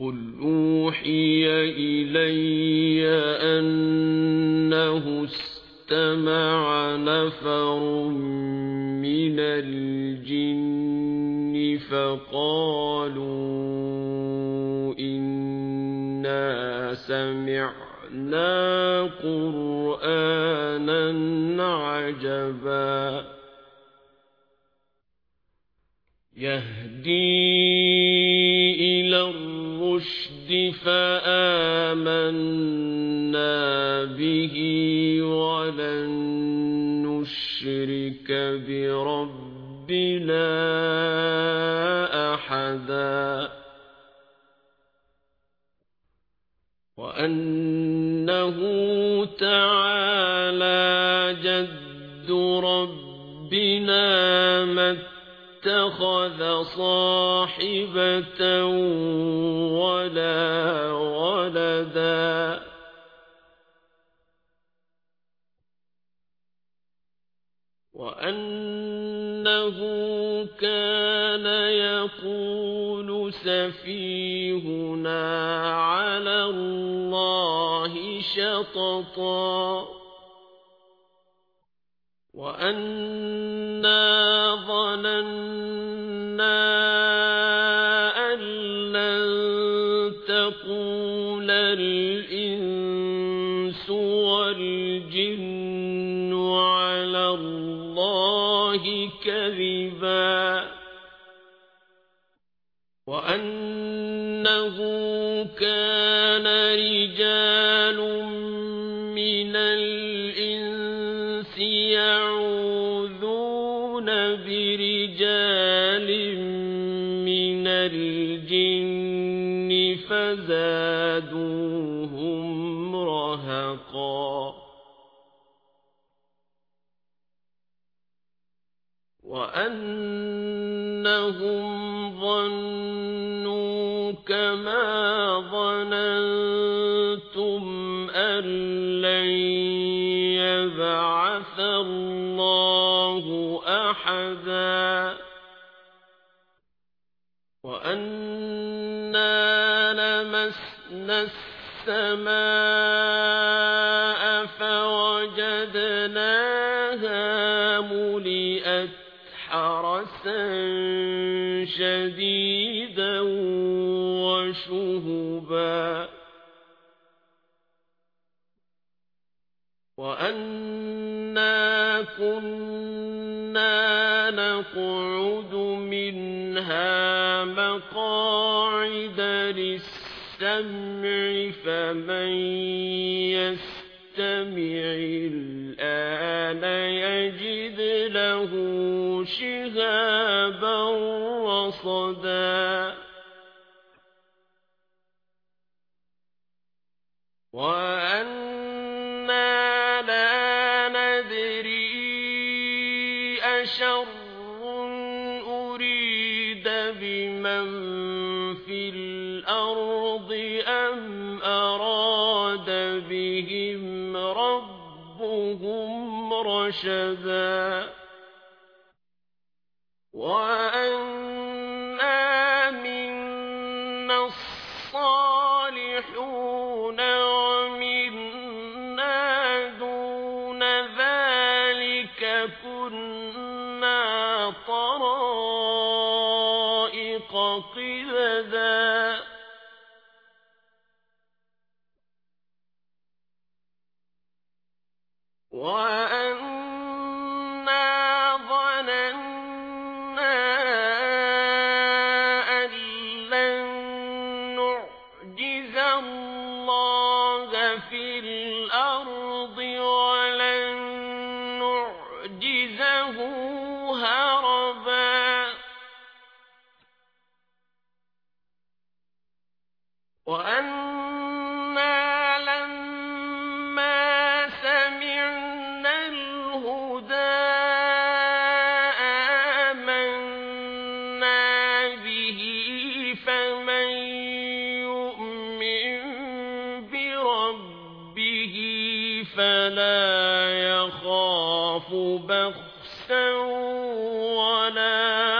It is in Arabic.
قُلْ أُوحِيَ إِلَيَّ أَنَّهُ اسْتَمَعَ نَفَرٌ مِنَ الْجِنِّ فَقَالُوا إِنَّا سَمِعْنَا قُرْآنًا عَجَبًا يَهْدِي إِلَى الرُّشْدِ فَآمَنَّا بِهِ وَلَن نُّشْرِكَ بِرَبِّنَا أَحَدًا. وَأَنَّهُ تَعَالَى جَدُّ رَبِّنَا مَا اتَّخَذَ صَاحِبَةً وَلَا وَلَدًا. وَأَنَّهُ كَانَ يَقُولُ سَفِيهُنَا عَلَى اللَّهِ شَطَطًا. وَأَنَّا ظَنَنَّا أَن لَّن تَقُولَ الْإِنسُ وَالْجِنُّ عَلَى اللَّهِ كَذِبًا وَأَنَّهُ كَانَ رِجَالٌ مِّنَ الْإِنسِ يَعُوذُونَ بِرِجَالٍ مِّنَ الْجِنِّ فَزَادُوهُمْ رَهَقًا وَأَنَّهُمْ ظَنُّوا كَمَا ظَنَنتُمْ أَن لَّن يَبْعَثَ اللَّهُ أَحَدًا وَأَنَّا لَمَسْنَا السَّمَاءَ فَوَجَدْنَاهَا مُلِئَتْ حَرَسًا شَدِيدًا وَشُهُبًا وَأَنَّا كُنَّا نَقْعُدُ مِنْهَا مَقَاعِدَ لِلسَّمْعِ فَمَن يَسْتَمِعِ الْآنَ يَجِدْ لَهُ شِهَابًا رَّصَدًا. وَأَنَّا أُرِيدَ بِمَن فِي الْأَرْضِ أَمْ أَرَادَ بِهِمْ رَبُّهُمْ رَشَدًا وَأَنَّا مِنَّا الصَّالِحُونَ وَمِنَّا دُونَ ذَٰلِكَ كُنَّا طَرَائِقَ وَأَنَّا ظَنَنَّا أَن لَّن نُّعْجِزَ اللَّهَ فِي الْأَرْضِ وَلَن نُّعْجِزَهُ يخاف بخسا ولا